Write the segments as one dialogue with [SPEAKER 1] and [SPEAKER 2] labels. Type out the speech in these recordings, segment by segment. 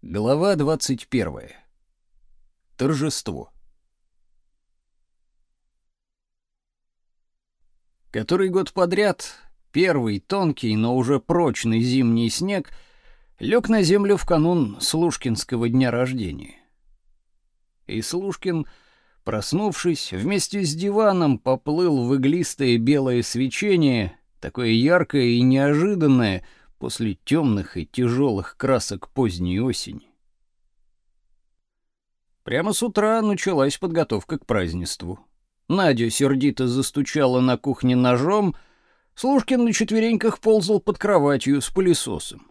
[SPEAKER 1] Глава 21. Торжество. Который год подряд первый тонкий, но уже прочный зимний снег лег на землю в канун Слушкинского дня рождения. И Слушкин, проснувшись, вместе с диваном поплыл в иглистое белое свечение, такое яркое и неожиданное — после темных и тяжелых красок поздней осени. Прямо с утра началась подготовка к празднеству. Надя сердито застучала на кухне ножом, Слушкин на четвереньках ползал под кроватью с пылесосом.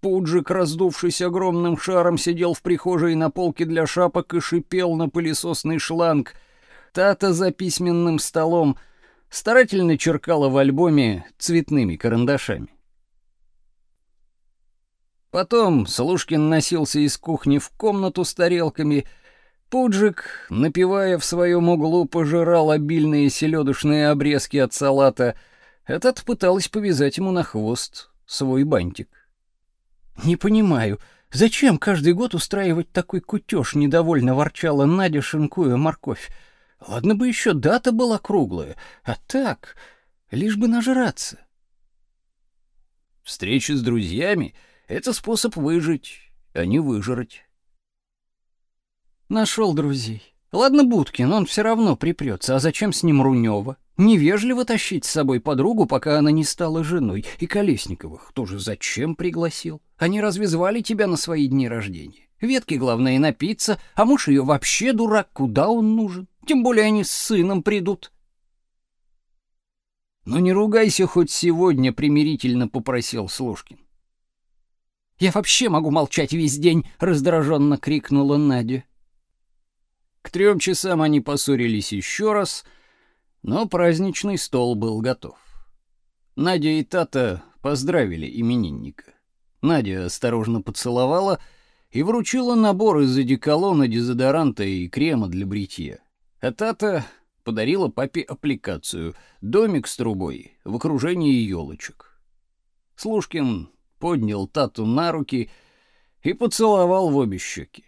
[SPEAKER 1] Пуджик, раздувшись огромным шаром, сидел в прихожей на полке для шапок и шипел на пылесосный шланг. Тата за письменным столом старательно черкала в альбоме цветными карандашами. Потом Слушкин носился из кухни в комнату с тарелками. Пуджик, напивая в своем углу, пожирал обильные селедочные обрезки от салата. Этот пыталась повязать ему на хвост свой бантик. «Не понимаю, зачем каждый год устраивать такой кутеж?» — недовольно ворчала Надя, шинкуя морковь. «Ладно бы еще дата была круглая, а так, лишь бы нажраться». Встреча с друзьями — это способ выжить, а не выжрать. Нашел друзей. Ладно, Будкин, он все равно припрется, а зачем с ним Рунева? Невежливо тащить с собой подругу, пока она не стала женой. И Колесниковых тоже зачем пригласил? Они разве звали тебя на свои дни рождения? Ветки, главное, напиться, а муж ее вообще дурак, куда он нужен? Тем более они с сыном придут. «Ну не ругайся хоть сегодня», — примирительно попросил Слушкин. Я вообще могу молчать весь день, раздраженно крикнула Надя. К трем часам они поссорились еще раз, но праздничный стол был готов. Надя и Тата поздравили именинника. Надя осторожно поцеловала и вручила набор из одеколона, дезодоранта и крема для бритья. А Тата подарила папе аппликацию — домик с трубой в окружении елочек. Слушкин поднял Тату на руки и поцеловал в обе щеки.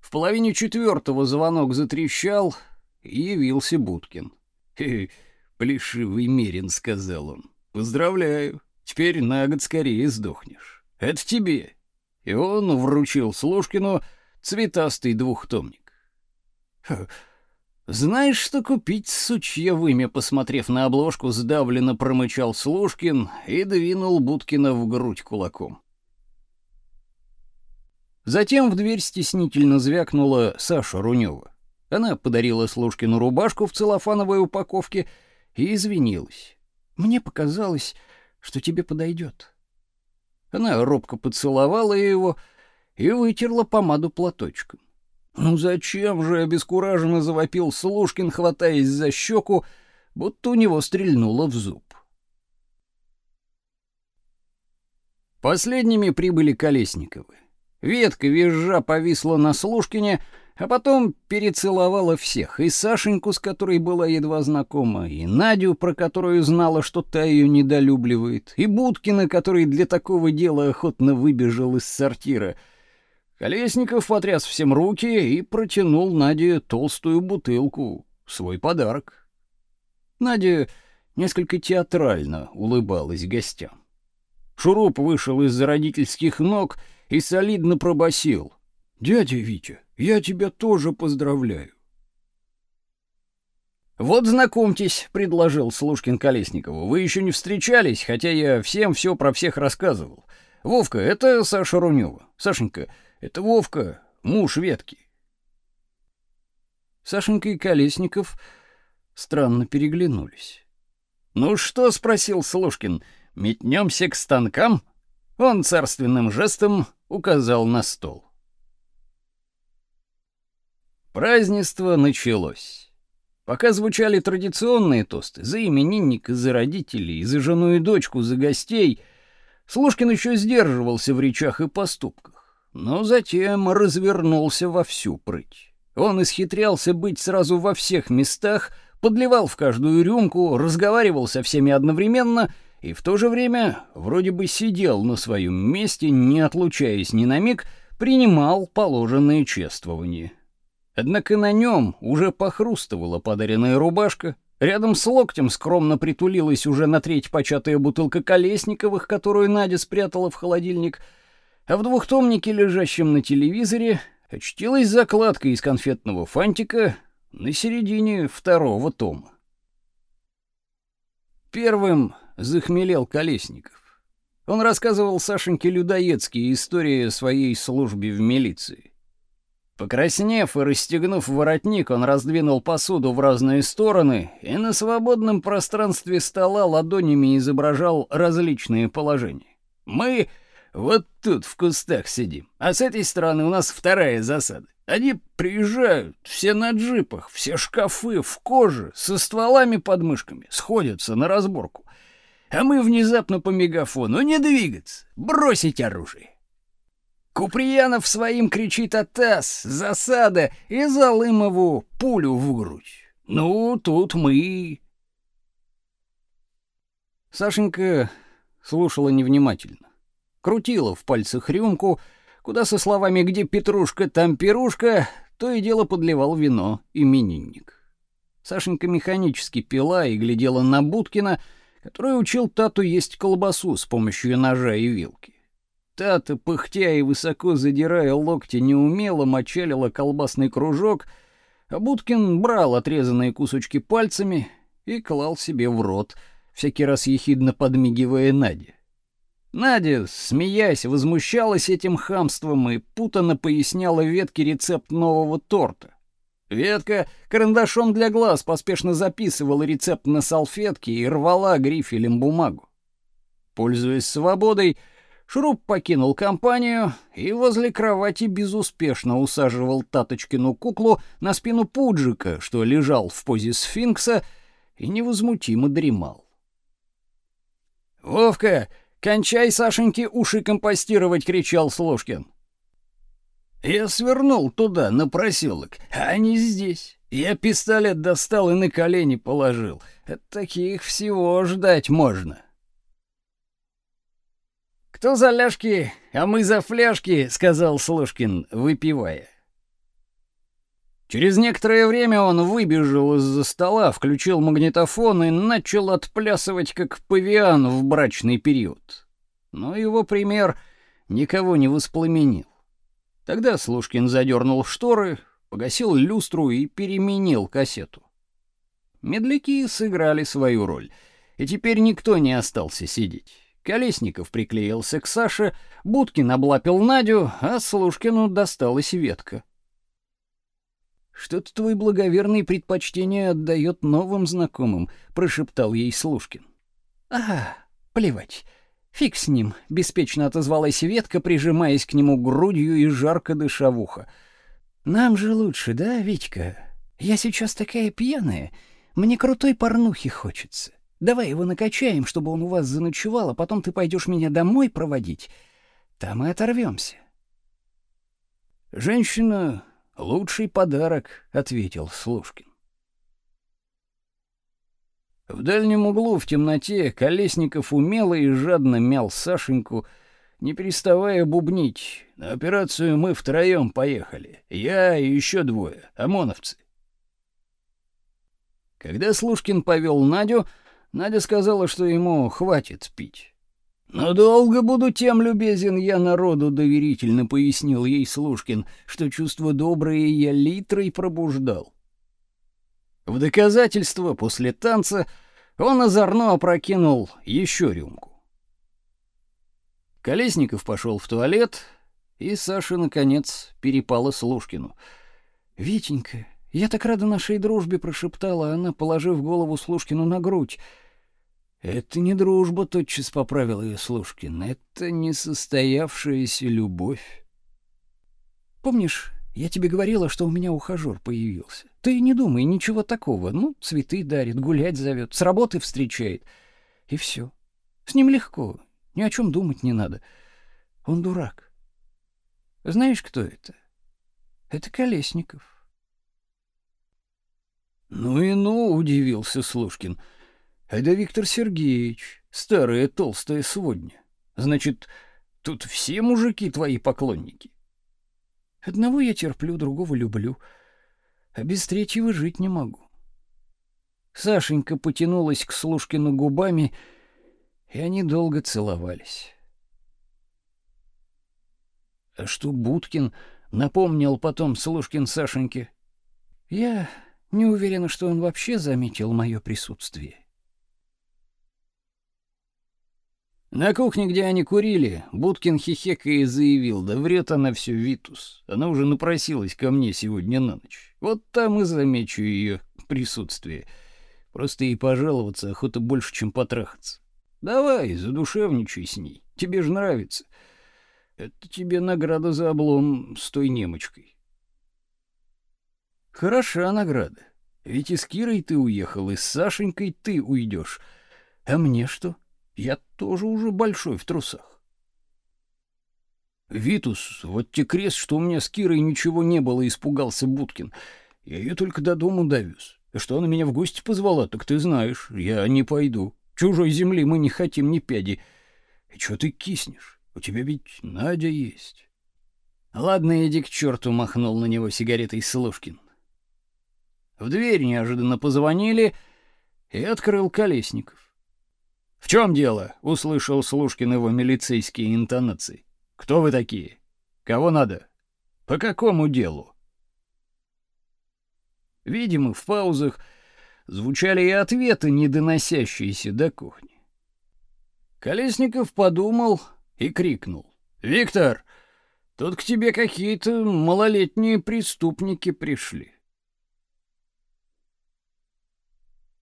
[SPEAKER 1] В половине четвертого звонок затрещал, и явился Будкин. «Хе, плешивый мерин», — сказал он. «Поздравляю, теперь на год скорее сдохнешь. Это тебе». И он вручил Слушкину цветастый двухтомник. «Знаешь, что купить, сучья вымя?» Посмотрев на обложку, сдавленно промычал Слушкин и двинул Будкина в грудь кулаком. Затем в дверь стеснительно звякнула Саша Рунева. Она подарила Слушкину рубашку в целлофановой упаковке и извинилась. «Мне показалось, что тебе подойдет». Она робко поцеловала его и вытерла помаду платочком. «Ну зачем же?» — обескураженно завопил Слушкин, хватаясь за щеку, будто у него стрельнуло в зуб. Последними прибыли Колесниковы. Ветка визжа повисла на Слушкине, а потом перецеловала всех, и Сашеньку, с которой была едва знакома, и Надю, про которую знала, что та ее недолюбливает, и Будкина, который для такого дела охотно выбежал из сортира — Колесников потряс всем руки и протянул Наде толстую бутылку, свой подарок. Надя несколько театрально улыбалась гостям. Шуруп вышел из-за родительских ног и солидно пробасил: "Дядя Витя, я тебя тоже поздравляю". Вот знакомьтесь, предложил Слушкин Колесникову. Вы еще не встречались, хотя я всем все про всех рассказывал. Вовка, это Саша Рунева. Сашенька, это Вовка, муж Ветки. Сашенька и Колесников странно переглянулись. «Ну что?» — спросил Слушкин. «Метнемся к станкам?» Он царственным жестом указал на стол. Празднество началось. Пока звучали традиционные тосты за именинника, за родителей, за жену и дочку, за гостей, Слушкин еще сдерживался в речах и поступках но затем развернулся во всю прыть. Он исхитрялся быть сразу во всех местах, подливал в каждую рюмку, разговаривал со всеми одновременно и в то же время вроде бы сидел на своем месте, не отлучаясь ни на миг, принимал положенные чествования. Однако на нем уже похрустывала подаренная рубашка, рядом с локтем скромно притулилась уже на треть початая бутылка Колесниковых, которую Надя спрятала в холодильник, а в двухтомнике, лежащем на телевизоре, очтилась закладка из конфетного фантика на середине второго тома. Первым захмелел Колесников. Он рассказывал Сашеньке людоедские истории о своей службе в милиции. Покраснев и расстегнув воротник, он раздвинул посуду в разные стороны и на свободном пространстве стола ладонями изображал различные положения. Мы вот тут в кустах сидим, а с этой стороны у нас вторая засада. Они приезжают, все на джипах, все шкафы в коже, со стволами под мышками, сходятся на разборку. А мы внезапно по мегафону не двигаться, бросить оружие. Куприянов своим кричит «Атас! Засада!» и Залымову пулю в грудь. Ну, тут мы... Сашенька слушала невнимательно. Крутила в пальцах рюмку, куда со словами «Где Петрушка, там Пирушка» то и дело подливал вино именинник. Сашенька механически пила и глядела на Будкина, который учил Тату есть колбасу с помощью ножа и вилки. Тата, пыхтя и высоко задирая локти, неумело мочалила колбасный кружок, а Будкин брал отрезанные кусочки пальцами и клал себе в рот, всякий раз ехидно подмигивая Наде. Надя, смеясь, возмущалась этим хамством и путанно поясняла Ветке рецепт нового торта. Ветка карандашом для глаз поспешно записывала рецепт на салфетке и рвала грифелем бумагу. Пользуясь свободой, Шуруп покинул компанию и возле кровати безуспешно усаживал Таточкину куклу на спину Пуджика, что лежал в позе сфинкса и невозмутимо дремал. «Вовка, Кончай, Сашеньки, уши компостировать, кричал Слушкин. Я свернул туда, на проселок, а они здесь. Я пистолет достал и на колени положил. От таких всего ждать можно. Кто за ляжки, а мы за фляжки, сказал Слушкин, выпивая. Через некоторое время он выбежал из-за стола, включил магнитофон и начал отплясывать как павиан в брачный период. Но его пример никого не воспламенил. Тогда Слушкин задернул шторы, погасил люстру и переменил кассету. Медляки сыграли свою роль, и теперь никто не остался сидеть. Колесников приклеился к Саше, Будкин облапил Надю, а Слушкину досталась ветка. Что-то твой благоверный предпочтение отдает новым знакомым, прошептал ей Слушкин. А, плевать. Фиг с ним, беспечно отозвалась Ветка, прижимаясь к нему грудью и жарко дыша в ухо. Нам же лучше, да, Витька? Я сейчас такая пьяная, мне крутой порнухи хочется. Давай его накачаем, чтобы он у вас заночевал, а потом ты пойдешь меня домой проводить. Там и оторвемся. Женщина Лучший подарок, ответил Слушкин. В дальнем углу в темноте Колесников умело и жадно мял Сашеньку, не переставая бубнить. На операцию мы втроем поехали. Я и еще двое, ОМОНовцы. Когда Слушкин повел Надю, Надя сказала, что ему хватит пить. «Но долго буду тем любезен я народу доверительно», — пояснил ей Слушкин, что чувство доброе я литрой пробуждал. В доказательство после танца он озорно опрокинул еще рюмку. Колесников пошел в туалет, и Саша, наконец, перепала Слушкину. «Витенька, я так рада нашей дружбе», — прошептала она, положив голову Слушкину на грудь. Это не дружба, тотчас поправил ее Слушкин. Это несостоявшаяся любовь. Помнишь, я тебе говорила, что у меня ухажер появился. Ты не думай, ничего такого. Ну, цветы дарит, гулять зовет, с работы встречает. И все. С ним легко, ни о чем думать не надо. Он дурак. Знаешь, кто это? Это Колесников. Ну и ну, удивился Слушкин. Это Виктор Сергеевич. старая толстая сводня. Значит, тут все мужики твои поклонники. Одного я терплю, другого люблю, а без третьего жить не могу. Сашенька потянулась к Слушкину губами, и они долго целовались. А что Будкин напомнил потом Слушкин Сашеньке? Я не уверена, что он вообще заметил мое присутствие. На кухне, где они курили, Будкин хихекая заявил, да врет она все Витус. Она уже напросилась ко мне сегодня на ночь. Вот там и замечу ее присутствие. Просто ей пожаловаться охота больше, чем потрахаться. Давай, задушевничай с ней. Тебе же нравится. Это тебе награда за облом с той немочкой. Хороша награда. Ведь и с Кирой ты уехал, и с Сашенькой ты уйдешь. А мне что? — я тоже уже большой в трусах. Витус, вот те крест, что у меня с Кирой ничего не было, испугался Будкин. Я ее только до дому довез. Что она меня в гости позвала, так ты знаешь, я не пойду. Чужой земли мы не хотим ни пяди. И что ты киснешь? У тебя ведь Надя есть. Ладно, иди к черту, махнул на него сигаретой Слушкин. В дверь неожиданно позвонили, и открыл Колесников. «В чем дело?» — услышал Слушкин его милицейские интонации. «Кто вы такие? Кого надо? По какому делу?» Видимо, в паузах звучали и ответы, не доносящиеся до кухни. Колесников подумал и крикнул. «Виктор, тут к тебе какие-то малолетние преступники пришли».